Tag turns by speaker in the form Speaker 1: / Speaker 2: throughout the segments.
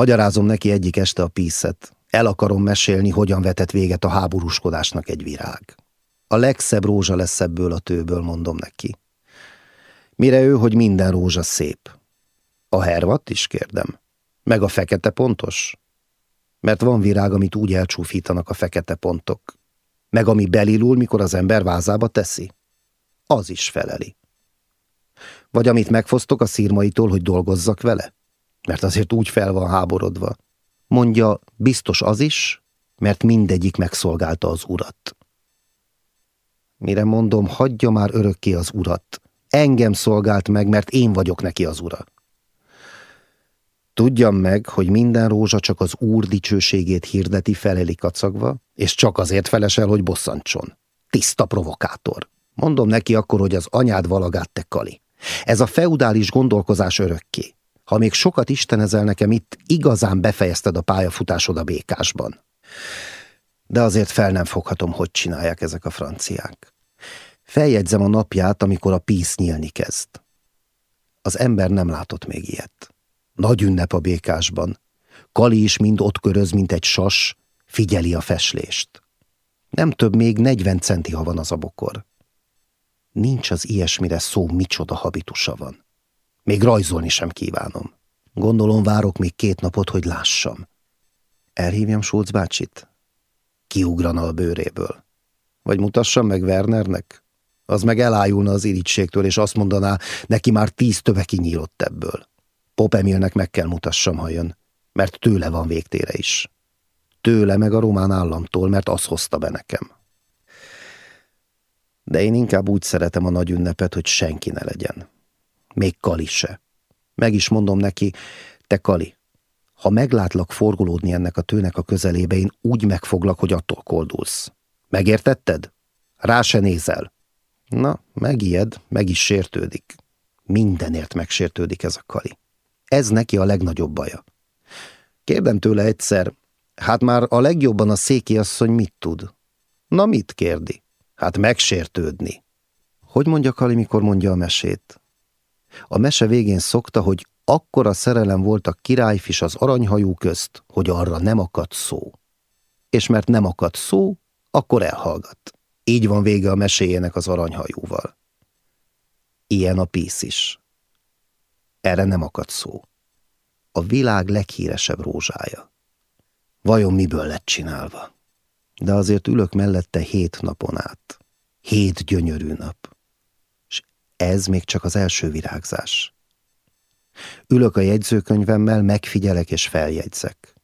Speaker 1: Magyarázom neki egyik este a píszet. El akarom mesélni, hogyan vetett véget a háborúskodásnak egy virág. A legszebb rózsa lesz ebből a tőből, mondom neki. Mire ő, hogy minden rózsa szép. A hervat is kérdem. Meg a fekete pontos? Mert van virág, amit úgy elcsúfítanak a fekete pontok. Meg ami belilul, mikor az ember vázába teszi. Az is feleli. Vagy amit megfosztok a szírmaitól, hogy dolgozzak vele? Mert azért úgy fel van háborodva. Mondja, biztos az is, mert mindegyik megszolgálta az urat. Mire mondom, hagyja már örökké az urat. Engem szolgált meg, mert én vagyok neki az ura. Tudjam meg, hogy minden rózsa csak az úr dicsőségét hirdeti feleli kacagva, és csak azért felesel, hogy bosszantson. Tiszta provokátor. Mondom neki akkor, hogy az anyád valagát te kali. Ez a feudális gondolkozás örökké. Ha még sokat istenezel nekem itt, igazán befejezted a pályafutásod a békásban. De azért fel nem foghatom, hogy csinálják ezek a franciák. Feljegyzem a napját, amikor a písz nyílni kezd. Az ember nem látott még ilyet. Nagy ünnep a békásban. Kali is mind ott köröz, mint egy sas, figyeli a feslést. Nem több még 40 centi, ha van az a bokor. Nincs az ilyesmire szó, micsoda habitusa van. Még rajzolni sem kívánom. Gondolom várok még két napot, hogy lássam. Elhívjam Schulz bácsit? Kiugrana a bőréből. Vagy mutassam meg Wernernek? Az meg elájulna az irítségtől, és azt mondaná, neki már tíz töve kinyílott ebből. Pop Emilnek meg kell mutassam, ha jön, mert tőle van végtére is. Tőle meg a román államtól, mert az hozta be nekem. De én inkább úgy szeretem a nagy ünnepet, hogy senki ne legyen. Még Kali se. Meg is mondom neki, te Kali, ha meglátlak forgolódni ennek a tőnek a közelébe, én úgy megfoglak, hogy attól koldulsz. Megértetted? Rá se nézel. Na, megijed, meg is sértődik. Mindenért megsértődik ez a Kali. Ez neki a legnagyobb baja. Kérdem tőle egyszer, hát már a legjobban a széki asszony mit tud? Na mit kérdi? Hát megsértődni. Hogy mondja Kali, mikor mondja a mesét? A mese végén szokta, hogy akkora szerelem volt a királyfis az aranyhajú közt, hogy arra nem akad szó. És mert nem akad szó, akkor elhallgat. Így van vége a meséjének az aranyhajúval. Ilyen a písz is. Erre nem akad szó. A világ leghíresebb rózsája. Vajon miből lett csinálva? De azért ülök mellette hét napon át. Hét gyönyörű nap. Ez még csak az első virágzás. Ülök a jegyzőkönyvemmel, megfigyelek és feljegyzek.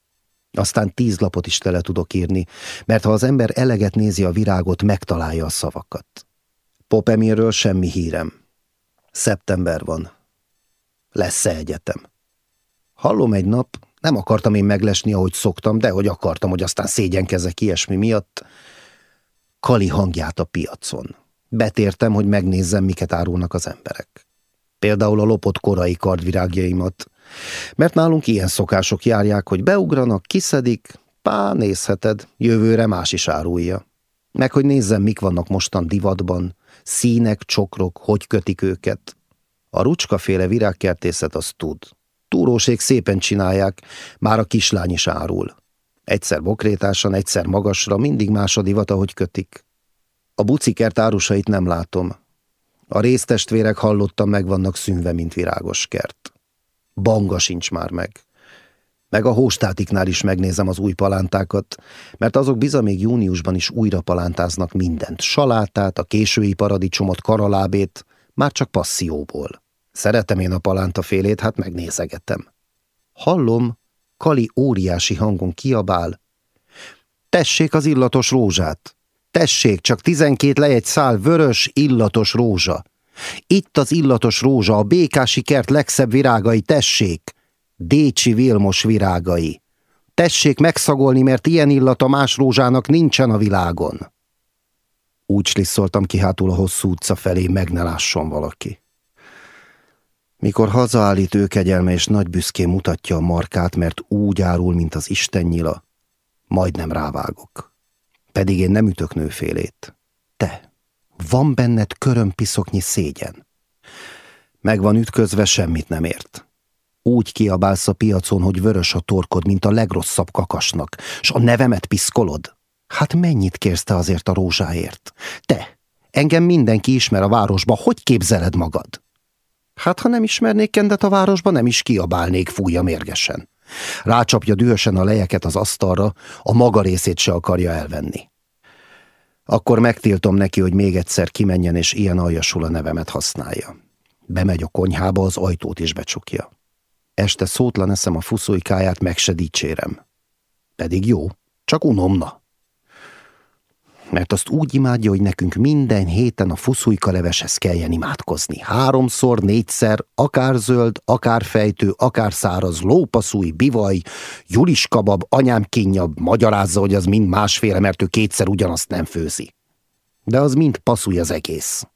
Speaker 1: Aztán tíz lapot is tele tudok írni, mert ha az ember eleget nézi a virágot, megtalálja a szavakat. Popemirről semmi hírem. Szeptember van. Lesz-e egyetem? Hallom egy nap, nem akartam én meglesni, ahogy szoktam, de hogy akartam, hogy aztán szégyenkezek ilyesmi miatt. Kali hangját a piacon. Betértem, hogy megnézzem, miket árulnak az emberek. Például a lopott korai kardvirágjaimat, mert nálunk ilyen szokások járják, hogy beugranak, kiszedik, pá, nézheted, jövőre más is árulja. Meg hogy nézzem, mik vannak mostan divatban, színek, csokrok, hogy kötik őket. A rucskaféle virágkertészet az tud. Túróség szépen csinálják, már a kislány is árul. Egyszer bokrétásan, egyszer magasra, mindig más a divat, ahogy kötik. A bucikert árusait nem látom. A résztestvérek hallottam meg vannak szünve, mint virágos kert. Banga sincs már meg. Meg a hóstátiknál is megnézem az új palántákat, mert azok biza még júniusban is újra palántáznak mindent. Salátát, a késői paradicsomot, karalábét, már csak passzióból. Szeretem én a palánta félét, hát megnézegetem. Hallom, Kali óriási hangon kiabál. Tessék az illatos rózsát! Tessék, csak tizenkét lejegy szál vörös, illatos rózsa! Itt az illatos rózsa, a békási kert legszebb virágai, tessék! Décsi Vilmos virágai. Tessék megszagolni, mert ilyen illata más rózsának nincsen a világon. Úgy slisszoltam ki hátul a hosszú utca felé, meg ne lásson valaki. Mikor hazaállít ő kegyelme és nagy büszkén mutatja a markát, mert úgy árul, mint az Isten nyila, majdnem rávágok. Pedig én nem ütök nőfélét. Te, van benned körömpiszoknyi szégyen. Meg van ütközve, semmit nem ért. Úgy kiabálsz a piacon, hogy vörös a torkod, mint a legrosszabb kakasnak, s a nevemet piszkolod? Hát mennyit kérsz te azért a rózsáért? Te, engem mindenki ismer a városba, hogy képzeled magad? Hát, ha nem ismernék kendet a városba, nem is kiabálnék, fújja mérgesen. Rácsapja dühösen a lejeket az asztalra, a maga részét se akarja elvenni. Akkor megtiltom neki, hogy még egyszer kimenjen és ilyen aljasul a nevemet használja. Bemegy a konyhába, az ajtót is becsukja. Este szótlan eszem a fuszújkáját, meg se dicsérem. Pedig jó, csak unomna. Mert azt úgy imádja, hogy nekünk minden héten a fuszújka leveshez kelljen imádkozni. Háromszor, négyszer, akár zöld, akár fejtő, akár száraz, lópaszúj, bivaj, juliskabab, anyám kínyabb, magyarázza, hogy az mind másféle, mert ő kétszer ugyanazt nem főzi. De az mind passzúj az egész.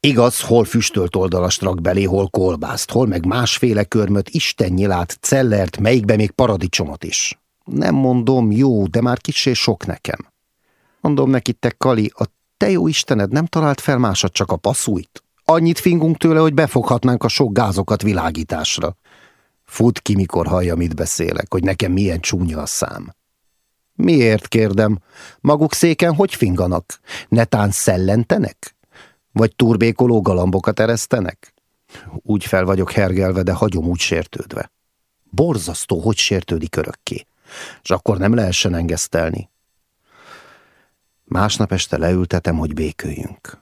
Speaker 1: Igaz, hol füstölt oldalast rak belé, hol kolbászt, hol meg másféle körmöt, istennyilát, cellert, melyikbe még paradicsomot is. Nem mondom, jó, de már kicsi sok nekem. Mondom neki, te Kali, a te jó Istened nem talált fel másat, csak a passzújt? Annyit fingunk tőle, hogy befoghatnánk a sok gázokat világításra. Fut ki, mikor hallja, mit beszélek, hogy nekem milyen csúnya a szám. Miért, kérdem, maguk széken hogy finganak? Netán szellentenek? Vagy turbékoló galambokat eresztenek? Úgy fel vagyok hergelve, de hagyom úgy sértődve. Borzasztó, hogy sértődik örökké. És akkor nem lehessen engesztelni. Másnap este leültetem, hogy béküljünk.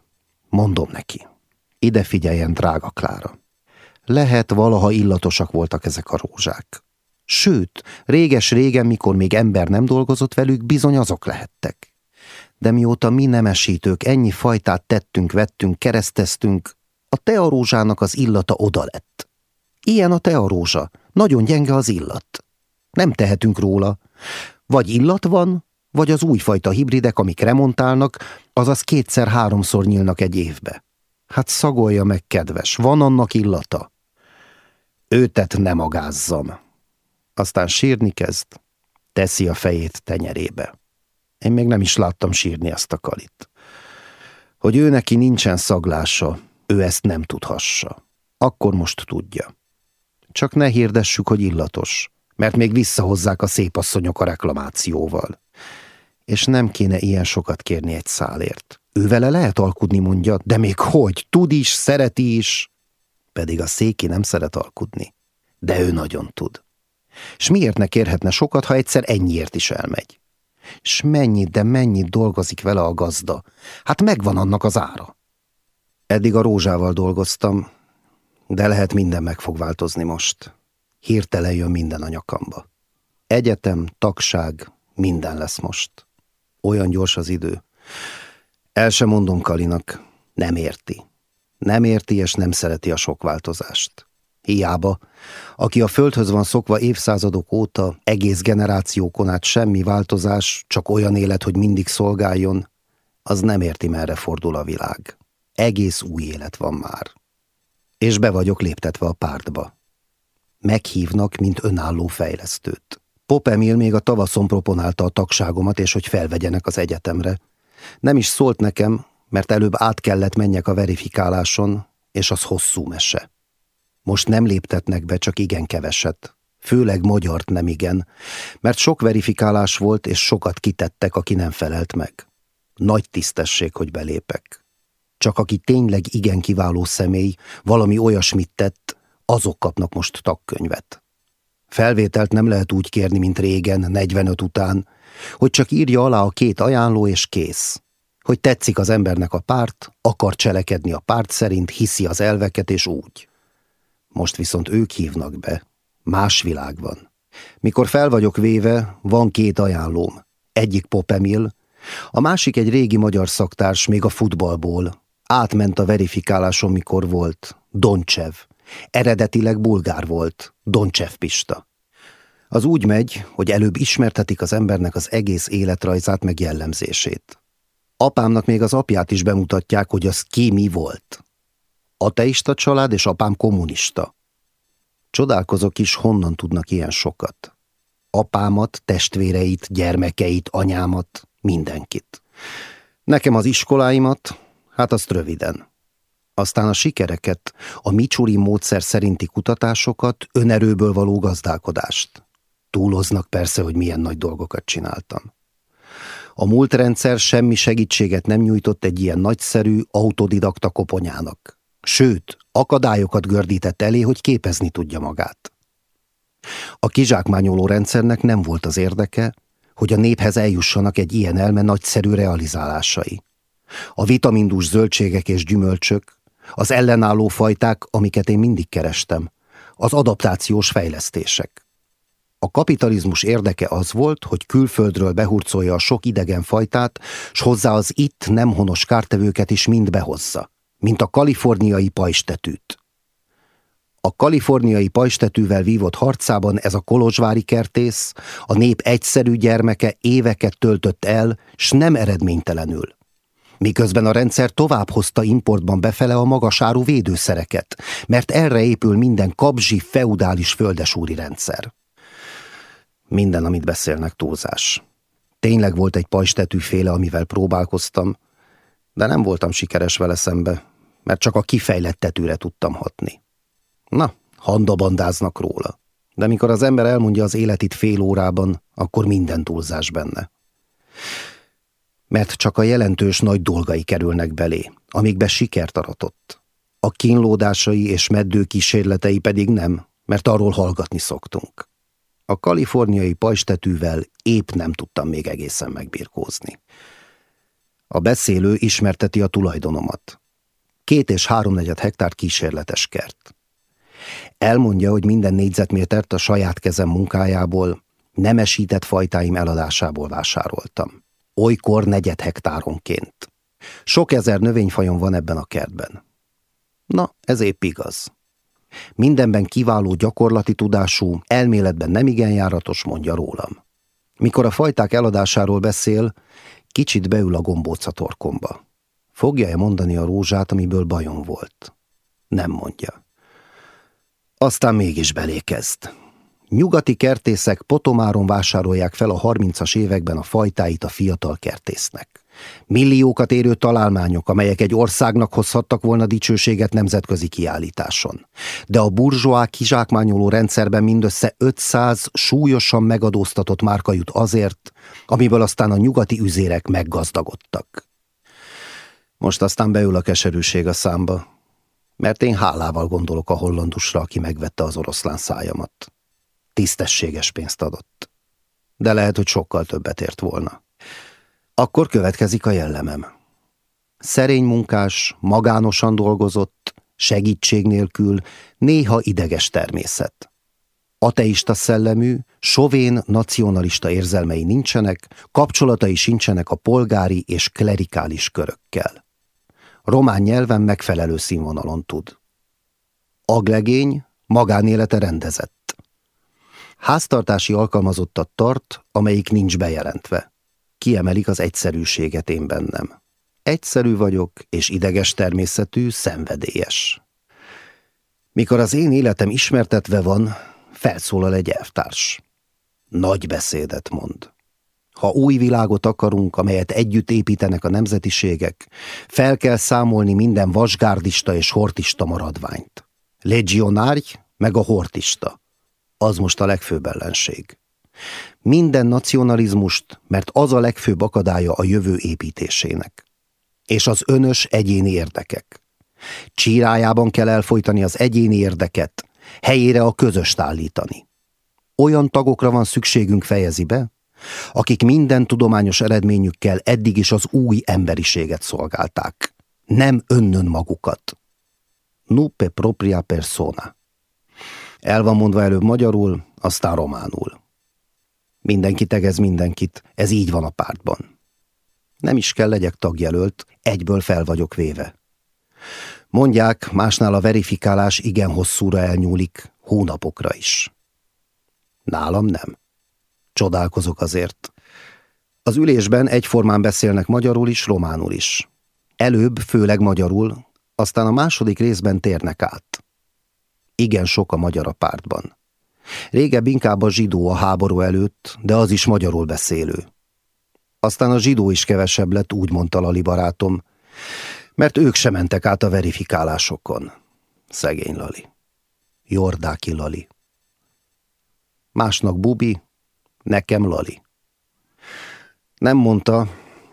Speaker 1: Mondom neki. Ide figyeljen, drága Klára. Lehet, valaha illatosak voltak ezek a rózsák. Sőt, réges-régen, mikor még ember nem dolgozott velük, bizony azok lehettek de mióta mi nemesítők ennyi fajtát tettünk, vettünk, kereszteztünk, a tearózsának az illata oda lett. Ilyen a tearózsa, nagyon gyenge az illat. Nem tehetünk róla. Vagy illat van, vagy az újfajta hibridek, amik remontálnak, azaz kétszer-háromszor nyílnak egy évbe. Hát szagolja meg, kedves, van annak illata. Őtet nem agázzam. Aztán sírni kezd, teszi a fejét tenyerébe. Én még nem is láttam sírni ezt a kalit. Hogy ő neki nincsen szaglása, ő ezt nem tudhassa. Akkor most tudja. Csak ne hirdessük, hogy illatos, mert még visszahozzák a szép asszonyok a reklamációval. És nem kéne ilyen sokat kérni egy szálért. Ő vele lehet alkudni, mondja, de még hogy, tud is, szereti is. Pedig a széki nem szeret alkudni. De ő nagyon tud. És miért ne kérhetne sokat, ha egyszer ennyiért is elmegy? S mennyit, de mennyit dolgozik vele a gazda. Hát megvan annak az ára. Eddig a rózsával dolgoztam, de lehet minden meg fog változni most. Hirtelen jön minden a nyakamba. Egyetem, tagság, minden lesz most. Olyan gyors az idő. El sem mondom Kalinak, nem érti. Nem érti és nem szereti a sok változást. Hiába, aki a földhöz van szokva évszázadok óta, egész generációkon át semmi változás, csak olyan élet, hogy mindig szolgáljon, az nem érti, merre fordul a világ. Egész új élet van már. És be vagyok léptetve a pártba. Meghívnak, mint önálló fejlesztőt. Pop Emil még a tavaszon proponálta a tagságomat, és hogy felvegyenek az egyetemre. Nem is szólt nekem, mert előbb át kellett menjek a verifikáláson, és az hosszú mese. Most nem léptetnek be, csak igen keveset. Főleg magyart nem igen, mert sok verifikálás volt, és sokat kitettek, aki nem felelt meg. Nagy tisztesség, hogy belépek. Csak aki tényleg igen kiváló személy, valami olyasmit tett, azok kapnak most tagkönyvet. Felvételt nem lehet úgy kérni, mint régen, 45 után, hogy csak írja alá a két ajánló és kész. Hogy tetszik az embernek a párt, akar cselekedni a párt szerint, hiszi az elveket és úgy. Most viszont ők hívnak be. Más világ van. Mikor fel vagyok véve, van két ajánlóm. Egyik Pop Emil, a másik egy régi magyar szaktárs még a futballból. Átment a verifikáláson, mikor volt. Doncsev. Eredetileg bulgár volt. Doncsev Pista. Az úgy megy, hogy előbb ismertetik az embernek az egész életrajzát meg jellemzését. Apámnak még az apját is bemutatják, hogy az ki mi volt. Ateista család, és apám kommunista. Csodálkozok is, honnan tudnak ilyen sokat. Apámat, testvéreit, gyermekeit, anyámat, mindenkit. Nekem az iskoláimat, hát azt röviden. Aztán a sikereket, a Micsuri módszer szerinti kutatásokat, önerőből való gazdálkodást. Túloznak persze, hogy milyen nagy dolgokat csináltam. A múltrendszer semmi segítséget nem nyújtott egy ilyen nagyszerű, autodidakta koponyának. Sőt, akadályokat gördített elé, hogy képezni tudja magát. A kizsákmányoló rendszernek nem volt az érdeke, hogy a néphez eljussanak egy ilyen elme nagyszerű realizálásai. A vitamindus zöldségek és gyümölcsök, az ellenálló fajták, amiket én mindig kerestem, az adaptációs fejlesztések. A kapitalizmus érdeke az volt, hogy külföldről behurcolja a sok idegen fajtát, s hozzá az itt nem honos kártevőket is mind behozza, mint a kaliforniai pajstetűt. A kaliforniai pajstetűvel vívott harcában ez a kolozsvári kertész, a nép egyszerű gyermeke éveket töltött el, s nem eredménytelenül. Miközben a rendszer tovább hozta importban befele a magasárú védőszereket, mert erre épül minden kabzsi, feudális földesúri rendszer. Minden, amit beszélnek, túlzás. Tényleg volt egy pajstetű féle, amivel próbálkoztam, de nem voltam sikeres vele szembe, mert csak a kifejlett tetűre tudtam hatni. Na, handabandáznak róla. De mikor az ember elmondja az életit fél órában, akkor minden túlzás benne. Mert csak a jelentős nagy dolgai kerülnek belé, amikbe sikert aratott. A kínlódásai és meddő kísérletei pedig nem, mert arról hallgatni szoktunk. A kaliforniai pajstetűvel épp nem tudtam még egészen megbirkózni. A beszélő ismerteti a tulajdonomat. Két és háromnegyed hektár kísérletes kert. Elmondja, hogy minden négyzetmétert a saját kezem munkájából, nemesített fajtáim eladásából vásároltam. Olykor negyed hektáronként. Sok ezer növényfajon van ebben a kertben. Na, ez épp igaz. Mindenben kiváló gyakorlati tudású, elméletben nem igen járatos, mondja rólam. Mikor a fajták eladásáról beszél, kicsit beül a gombóca torkomba. Fogja-e mondani a rózsát, amiből bajom volt? Nem mondja. Aztán mégis belékezd. Nyugati kertészek Potomáron vásárolják fel a 30-as években a fajtáit a fiatal kertésznek. Milliókat érő találmányok, amelyek egy országnak hozhattak volna dicsőséget nemzetközi kiállításon. De a burzsóá kizsákmányoló rendszerben mindössze 500 súlyosan megadóztatott márka jut azért, amiből aztán a nyugati üzérek meggazdagodtak. Most aztán beül a keserűség a számba, mert én hálával gondolok a hollandusra, aki megvette az oroszlán szájamat. Tisztességes pénzt adott. De lehet, hogy sokkal többet ért volna. Akkor következik a jellemem. Szerény munkás, magánosan dolgozott, segítség nélkül, néha ideges természet. Ateista szellemű, sovén nacionalista érzelmei nincsenek, kapcsolatai sincsenek a polgári és klerikális körökkel. Román nyelven megfelelő színvonalon tud. Aglegény, magánélete rendezett. Háztartási alkalmazottat tart, amelyik nincs bejelentve kiemelik az egyszerűséget én bennem. Egyszerű vagyok, és ideges természetű, szenvedélyes. Mikor az én életem ismertetve van, felszólal egy elvtárs. Nagy beszédet mond. Ha új világot akarunk, amelyet együtt építenek a nemzetiségek, fel kell számolni minden vasgárdista és hortista maradványt. Legionárj, meg a hortista. Az most a legfőbb ellenség minden nacionalizmust, mert az a legfőbb akadálya a jövő építésének. És az önös egyéni érdekek. Csírájában kell elfolytani az egyéni érdeket, helyére a közöst állítani. Olyan tagokra van szükségünk fejezi be, akik minden tudományos eredményükkel eddig is az új emberiséget szolgálták, nem önnön magukat. Nupe propria persona. El van mondva előbb magyarul, aztán románul. Mindenki tegez mindenkit, ez így van a pártban. Nem is kell legyek tagjelölt, egyből fel vagyok véve. Mondják, másnál a verifikálás igen hosszúra elnyúlik, hónapokra is. Nálam nem. Csodálkozok azért. Az ülésben egyformán beszélnek magyarul is, románul is. Előbb főleg magyarul, aztán a második részben térnek át. Igen sok a magyar a pártban. Régebb inkább a zsidó a háború előtt, de az is magyarul beszélő. Aztán a zsidó is kevesebb lett, úgy mondta Lali barátom, Mert ők sem mentek át a verifikálásokon. Szegény Lali. Jordáki Lali. Másnak Bubi, nekem Lali. Nem mondta,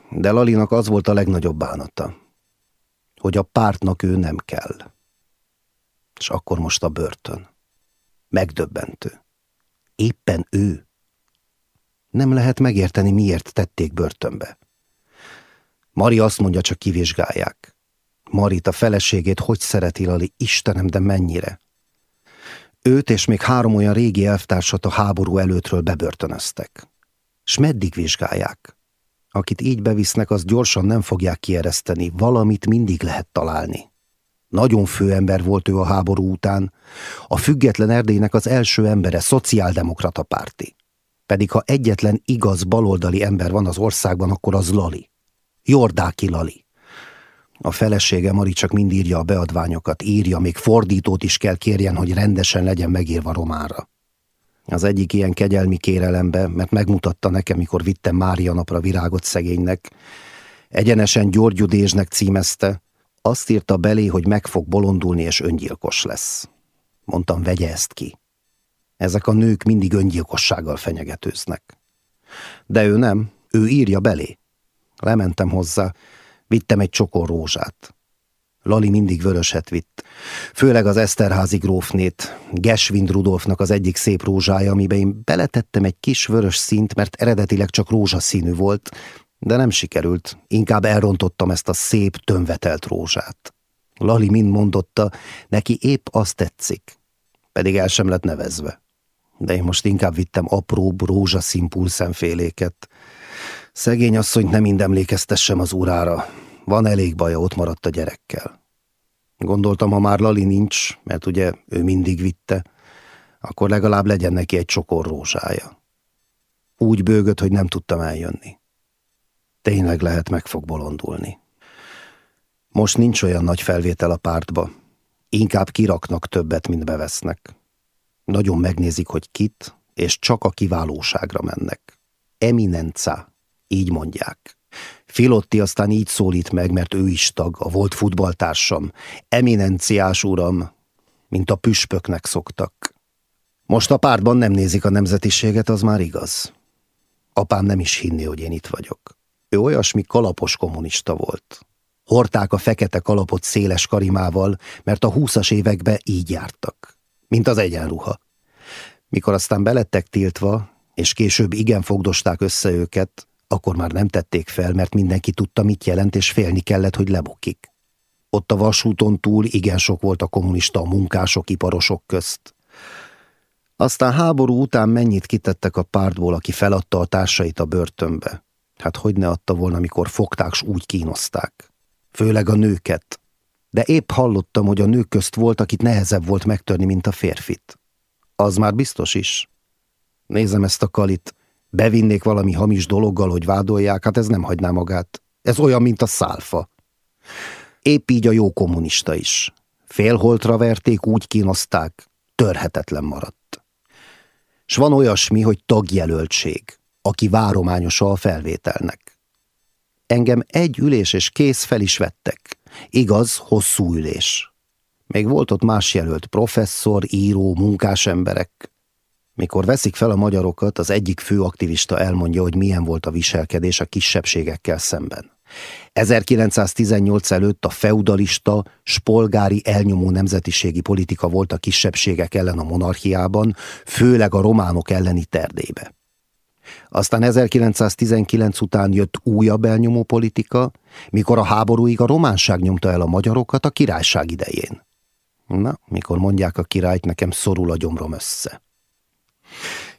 Speaker 1: de Lalinak az volt a legnagyobb bánata, hogy a pártnak ő nem kell. És akkor most a börtön. Megdöbbentő. Éppen ő. Nem lehet megérteni, miért tették börtönbe. Mari azt mondja, csak kivizsgálják. Marit, a feleségét hogy szereti Lali, Istenem, de mennyire. Őt és még három olyan régi elvtársat a háború előttről bebörtönöztek. S meddig vizsgálják? Akit így bevisznek, az gyorsan nem fogják kiereszteni, valamit mindig lehet találni. Nagyon főember volt ő a háború után, a független Erdélynek az első embere, szociáldemokrata párti. Pedig ha egyetlen igaz baloldali ember van az országban, akkor az Lali. Jordáki Lali. A felesége Mari csak mind írja a beadványokat, írja, még fordítót is kell kérjen, hogy rendesen legyen megírva románra. Az egyik ilyen kegyelmi kérelembe, mert megmutatta nekem, mikor vittem Mária napra virágot szegénynek, egyenesen Györgyudésnek címezte, azt írta belé, hogy meg fog bolondulni és öngyilkos lesz. Mondtam, vegye ezt ki. Ezek a nők mindig öngyilkossággal fenyegetőznek. De ő nem, ő írja belé. Lementem hozzá, vittem egy csokor rózsát. Lali mindig vöröset vitt. Főleg az Eszterházi grófnét, Geswind Rudolfnak az egyik szép rózsája, amiben én beletettem egy kis vörös színt, mert eredetileg csak rózsaszínű volt, de nem sikerült, inkább elrontottam ezt a szép, tömvetelt rózsát. Lali mind mondotta, neki épp azt tetszik, pedig el sem lett nevezve. De én most inkább vittem apróbb rózsaszín pulszemféléket. Szegény asszonyt nem mind emlékeztessem az urára, van elég baja, ott maradt a gyerekkel. Gondoltam, ha már Lali nincs, mert ugye ő mindig vitte, akkor legalább legyen neki egy csokor rózsája. Úgy bőgött, hogy nem tudtam eljönni. Tényleg lehet meg fog bolondulni. Most nincs olyan nagy felvétel a pártba. Inkább kiraknak többet, mint bevesznek. Nagyon megnézik, hogy kit, és csak a kiválóságra mennek. Eminenca, így mondják. Filotti aztán így szólít meg, mert ő is tag, a volt futballtársam. Eminenciás uram, mint a püspöknek szoktak. Most a pártban nem nézik a nemzetiséget, az már igaz. Apám nem is hinni, hogy én itt vagyok. Ő olyasmi kalapos kommunista volt. Horták a fekete kalapot széles karimával, mert a húszas évekbe így jártak. Mint az egyenruha. Mikor aztán belettek tiltva, és később igen fogdosták össze őket, akkor már nem tették fel, mert mindenki tudta, mit jelent, és félni kellett, hogy lebukik. Ott a vasúton túl igen sok volt a kommunista a munkások, iparosok közt. Aztán háború után mennyit kitettek a pártból, aki feladta a társait a börtönbe. Hát hogy ne adta volna, amikor fogták, s úgy kínozták. Főleg a nőket. De épp hallottam, hogy a nők közt volt, akit nehezebb volt megtörni, mint a férfit. Az már biztos is. Nézem ezt a kalit, bevinnék valami hamis dologgal, hogy vádolják, hát ez nem hagyná magát. Ez olyan, mint a szálfa. Épp így a jó kommunista is. Félholtra verték, úgy kínozták, törhetetlen maradt. S van olyasmi, hogy tagjelöltség, aki várományosa a felvételnek. Engem egy ülés és kész fel is vettek. Igaz, hosszú ülés. Még volt ott más jelölt, professzor, író, munkás emberek. Mikor veszik fel a magyarokat, az egyik fő aktivista elmondja, hogy milyen volt a viselkedés a kisebbségekkel szemben. 1918 előtt a feudalista, spolgári elnyomó nemzetiségi politika volt a kisebbségek ellen a monarchiában, főleg a románok elleni terdébe. Aztán 1919 után jött újabb elnyomó politika, mikor a háborúig a románság nyomta el a magyarokat a királyság idején. Na, mikor mondják a királyt, nekem szorul a gyomrom össze.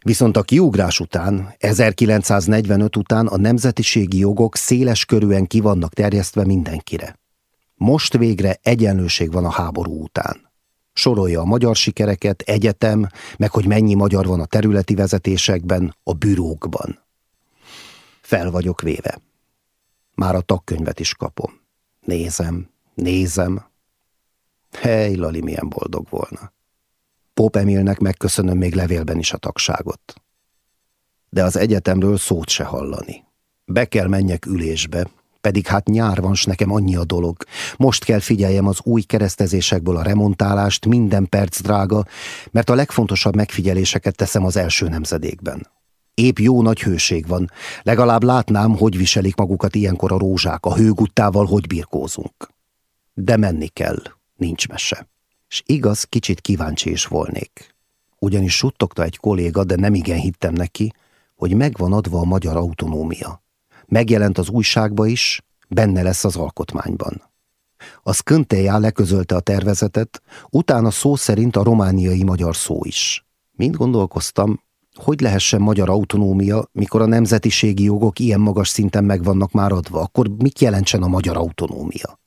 Speaker 1: Viszont a kiugrás után, 1945 után a nemzetiségi jogok széles körűen kivannak terjesztve mindenkire. Most végre egyenlőség van a háború után. Sorolja a magyar sikereket, egyetem, meg hogy mennyi magyar van a területi vezetésekben, a bürókban. Fel vagyok véve. Már a tagkönyvet is kapom. Nézem, nézem. Hely, Lali, milyen boldog volna. Pop Emilnek megköszönöm még levélben is a tagságot. De az egyetemről szót se hallani. Be kell menjek ülésbe, pedig hát nyár van, s nekem annyi a dolog. Most kell figyeljem az új keresztezésekből a remontálást, minden perc drága, mert a legfontosabb megfigyeléseket teszem az első nemzedékben. Épp jó nagy hőség van. Legalább látnám, hogy viselik magukat ilyenkor a rózsák, a hőguttával hogy birkózunk. De menni kell, nincs mese. És igaz, kicsit kíváncsi is volnék. Ugyanis suttogta egy kolléga, de nem igen hittem neki, hogy megvan adva a magyar autonómia. Megjelent az újságba is, benne lesz az alkotmányban. A Skönteja leközölte a tervezetet, utána szó szerint a romániai magyar szó is. Mind gondolkoztam, hogy lehessen magyar autonómia, mikor a nemzetiségi jogok ilyen magas szinten megvannak már adva, akkor mit jelentsen a magyar autonómia?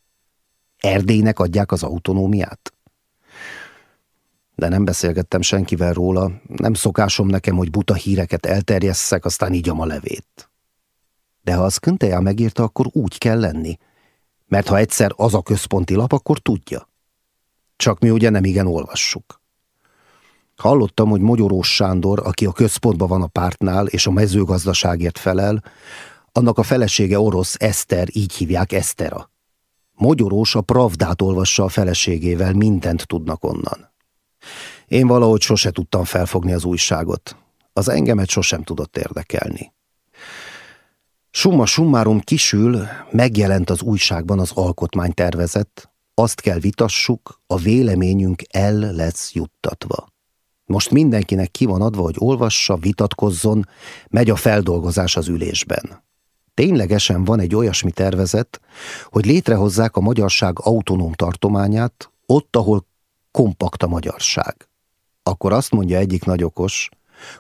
Speaker 1: Erdélynek adják az autonómiát? De nem beszélgettem senkivel róla, nem szokásom nekem, hogy buta híreket elterjesszek, aztán így a levét. De ha az Könteja megírta, akkor úgy kell lenni, mert ha egyszer az a központi lap, akkor tudja. Csak mi ugye nem igen olvassuk. Hallottam, hogy Mogyorós Sándor, aki a központban van a pártnál és a mezőgazdaságért felel, annak a felesége orosz Eszter, így hívják Esztera. Mogyorós a Pravdát olvassa a feleségével, mindent tudnak onnan. Én valahogy sose tudtam felfogni az újságot. Az engemet sosem tudott érdekelni. Summa summarum kisül, megjelent az újságban az alkotmánytervezet, azt kell vitassuk, a véleményünk el lesz juttatva. Most mindenkinek ki van adva, hogy olvassa, vitatkozzon, megy a feldolgozás az ülésben. Ténylegesen van egy olyasmi tervezet, hogy létrehozzák a magyarság autonóm tartományát, ott, ahol kompakt a magyarság. Akkor azt mondja egyik nagyokos,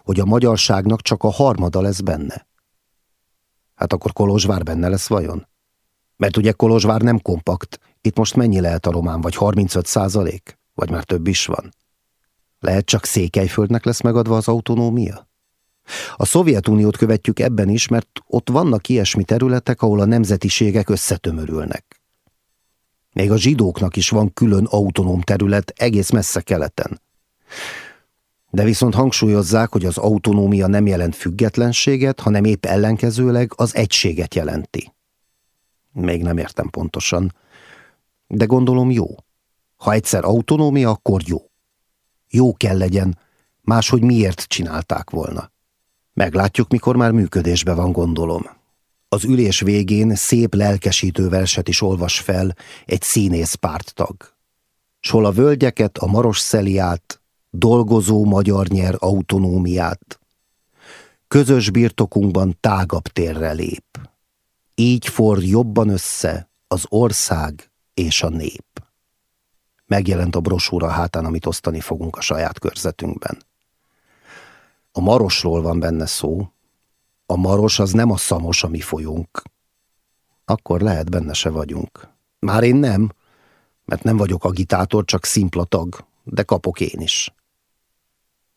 Speaker 1: hogy a magyarságnak csak a harmada lesz benne. Hát akkor Kolozsvár benne lesz vajon? Mert ugye Kolozsvár nem kompakt, itt most mennyi lehet a román, vagy 35 százalék? Vagy már több is van? Lehet csak Székelyföldnek lesz megadva az autonómia? A Szovjetuniót követjük ebben is, mert ott vannak ilyesmi területek, ahol a nemzetiségek összetömörülnek. Még a zsidóknak is van külön autonóm terület egész messze keleten. De viszont hangsúlyozzák, hogy az autonómia nem jelent függetlenséget, hanem épp ellenkezőleg az egységet jelenti. Még nem értem pontosan, de gondolom jó. Ha egyszer autonómia, akkor jó. Jó kell legyen, máshogy miért csinálták volna. Meglátjuk, mikor már működésbe van, gondolom. Az ülés végén szép lelkesítő verset is olvas fel egy színész párttag. S hol a völgyeket, a maros szeliát, dolgozó magyar nyer autonómiát. Közös birtokunkban tágabb térre lép. Így for jobban össze az ország és a nép megjelent a brosúra hátán, amit osztani fogunk a saját körzetünkben. A marosról van benne szó. A maros az nem a szamos, ami folyunk. Akkor lehet benne se vagyunk. Már én nem, mert nem vagyok agitátor, csak szimpla tag, de kapok én is.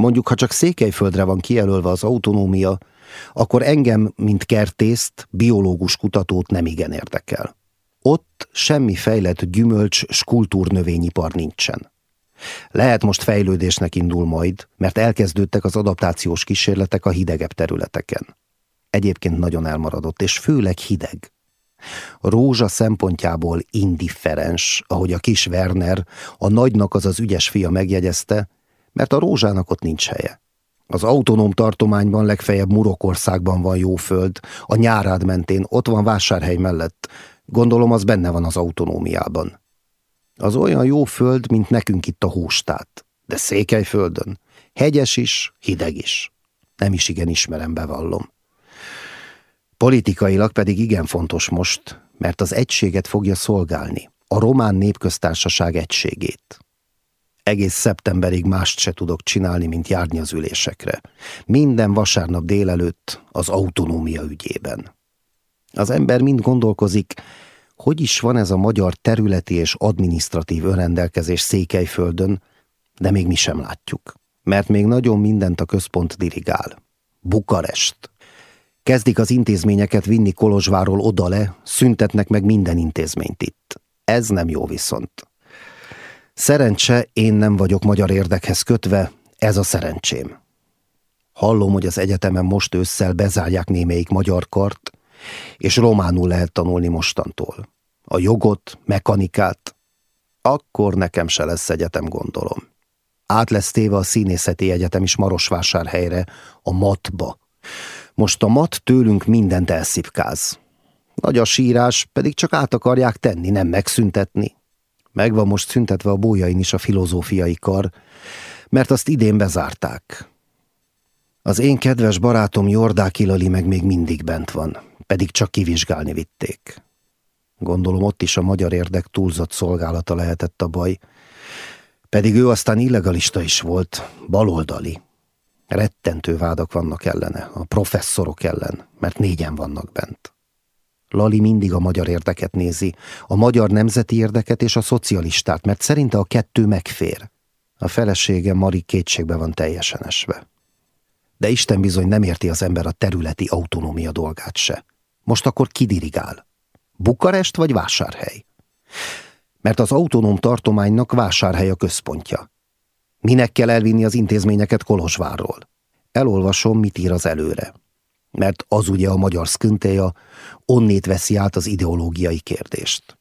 Speaker 1: Mondjuk, ha csak Székelyföldre van kijelölve az autonómia, akkor engem, mint kertészt, biológus kutatót nem igen érdekel. Ott semmi fejlett gyümölcs, skultúrnövényipar nincsen. Lehet most fejlődésnek indul majd, mert elkezdődtek az adaptációs kísérletek a hidegebb területeken. Egyébként nagyon elmaradott, és főleg hideg. Rózsa szempontjából indifferens, ahogy a kis Werner, a nagynak az az ügyes fia megjegyezte, mert a rózsának ott nincs helye. Az autonóm tartományban legfeljebb Murokországban van jó föld, a nyárád mentén, ott van vásárhely mellett, Gondolom, az benne van az autonómiában. Az olyan jó föld, mint nekünk itt a hóstát, de Székelyföldön. Hegyes is, hideg is. Nem is igen ismerem, bevallom. Politikailag pedig igen fontos most, mert az egységet fogja szolgálni, a román népköztársaság egységét. Egész szeptemberig mást se tudok csinálni, mint járni az ülésekre. Minden vasárnap délelőtt az autonómia ügyében. Az ember mind gondolkozik, hogy is van ez a magyar területi és adminisztratív önrendelkezés Székelyföldön, de még mi sem látjuk, mert még nagyon mindent a központ dirigál. Bukarest. Kezdik az intézményeket vinni Kolozsváról oda le, szüntetnek meg minden intézményt itt. Ez nem jó viszont. Szerencse, én nem vagyok magyar érdekhez kötve, ez a szerencsém. Hallom, hogy az egyetemen most ősszel bezárják némelyik magyar kart, és románul lehet tanulni mostantól. A jogot, mechanikát, akkor nekem se lesz egyetem, gondolom. Át lesz téve a színészeti egyetem is Marosvásárhelyre, a matba. Most a mat tőlünk mindent elszipkáz. Nagy a sírás, pedig csak át akarják tenni, nem megszüntetni. Megvan most szüntetve a bójain is a filozófiai kar, mert azt idén bezárták. Az én kedves barátom Jordáki Lali meg még mindig bent van, pedig csak kivizsgálni vitték. Gondolom ott is a magyar érdek túlzott szolgálata lehetett a baj, pedig ő aztán illegalista is volt, baloldali. Rettentő vádak vannak ellene, a professzorok ellen, mert négyen vannak bent. Lali mindig a magyar érdeket nézi, a magyar nemzeti érdeket és a szocialistát, mert szerinte a kettő megfér. A felesége Mari kétségbe van teljesen esve. De Isten bizony nem érti az ember a területi autonómia dolgát se. Most akkor kidirigál? Bukarest vagy Vásárhely? Mert az autonóm tartománynak Vásárhely a központja. Minek kell elvinni az intézményeket Kolozsvárról? Elolvasom, mit ír az előre. Mert az ugye a magyar szküntéja, onnét veszi át az ideológiai kérdést.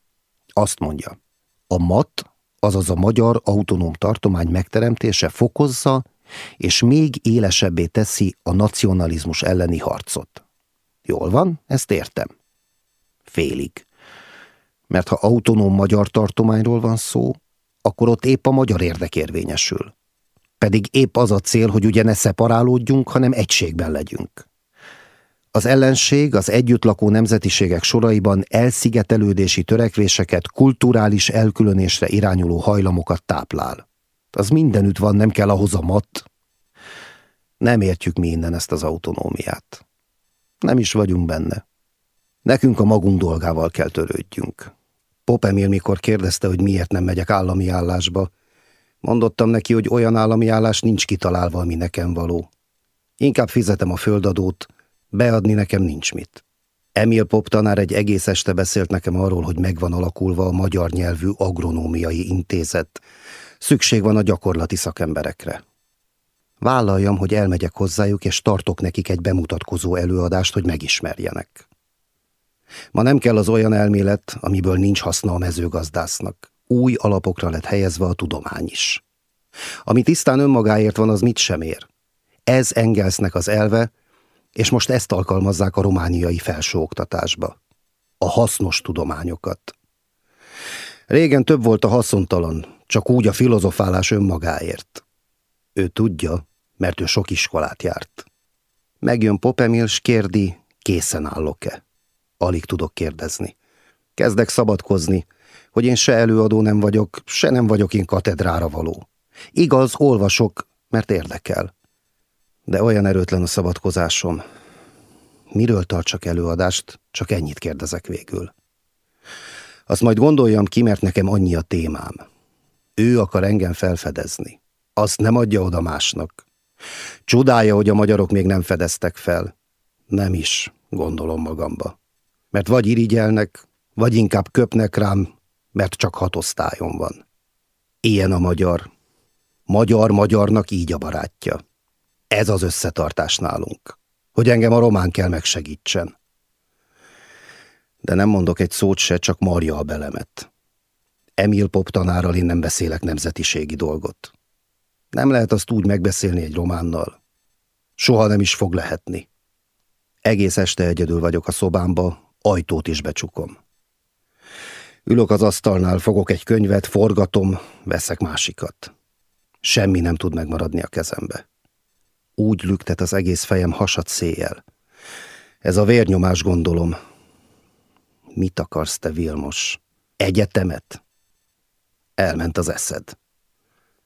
Speaker 1: Azt mondja, a MAT, azaz a Magyar Autonóm Tartomány megteremtése fokozza és még élesebbé teszi a nacionalizmus elleni harcot. Jól van, ezt értem. Félig. Mert ha autonóm magyar tartományról van szó, akkor ott épp a magyar érdek érvényesül. Pedig épp az a cél, hogy ugye ne szeparálódjunk, hanem egységben legyünk. Az ellenség az együttlakó nemzetiségek soraiban elszigetelődési törekvéseket, kulturális elkülönésre irányuló hajlamokat táplál. Az mindenütt van, nem kell ahhoz a mat. Nem értjük mi innen ezt az autonómiát. Nem is vagyunk benne. Nekünk a magunk dolgával kell törődjünk. Pop Emil mikor kérdezte, hogy miért nem megyek állami állásba, mondottam neki, hogy olyan állami állás nincs kitalálva, ami nekem való. Inkább fizetem a földadót, beadni nekem nincs mit. Emil Pop tanár egy egész este beszélt nekem arról, hogy megvan alakulva a magyar nyelvű agronómiai intézet. Szükség van a gyakorlati szakemberekre. Vállaljam, hogy elmegyek hozzájuk, és tartok nekik egy bemutatkozó előadást, hogy megismerjenek. Ma nem kell az olyan elmélet, amiből nincs haszna a mezőgazdásznak. Új alapokra lett helyezve a tudomány is. Ami tisztán önmagáért van, az mit sem ér. Ez Engelsnek az elve, és most ezt alkalmazzák a romániai felsőoktatásba. A hasznos tudományokat. Régen több volt a haszontalan, csak úgy a filozofálás önmagáért. Ő tudja, mert ő sok iskolát járt. Megjön Popemil, s kérdi, készen állok-e? Alig tudok kérdezni. Kezdek szabadkozni, hogy én se előadó nem vagyok, se nem vagyok én katedrára való. Igaz, olvasok, mert érdekel. De olyan erőtlen a szabadkozásom. Miről tartsak előadást, csak ennyit kérdezek végül. Azt majd gondoljam ki, mert nekem annyi a témám. Ő akar engem felfedezni. Azt nem adja oda másnak. Csodálja, hogy a magyarok még nem fedeztek fel. Nem is, gondolom magamba. Mert vagy irigyelnek, vagy inkább köpnek rám, mert csak hat osztályon van. Ilyen a magyar. Magyar magyarnak így a barátja. Ez az összetartás nálunk, hogy engem a román kell megsegítsen. De nem mondok egy szót se, csak marja a belemet. Emil Pop tanárral én nem beszélek nemzetiségi dolgot. Nem lehet azt úgy megbeszélni egy románnal. Soha nem is fog lehetni. Egész este egyedül vagyok a szobámba, ajtót is becsukom. Ülök az asztalnál, fogok egy könyvet, forgatom, veszek másikat. Semmi nem tud megmaradni a kezembe. Úgy lüktet az egész fejem hasad széjjel. Ez a vérnyomás gondolom. Mit akarsz te, Vilmos? Egyetemet? Elment az eszed.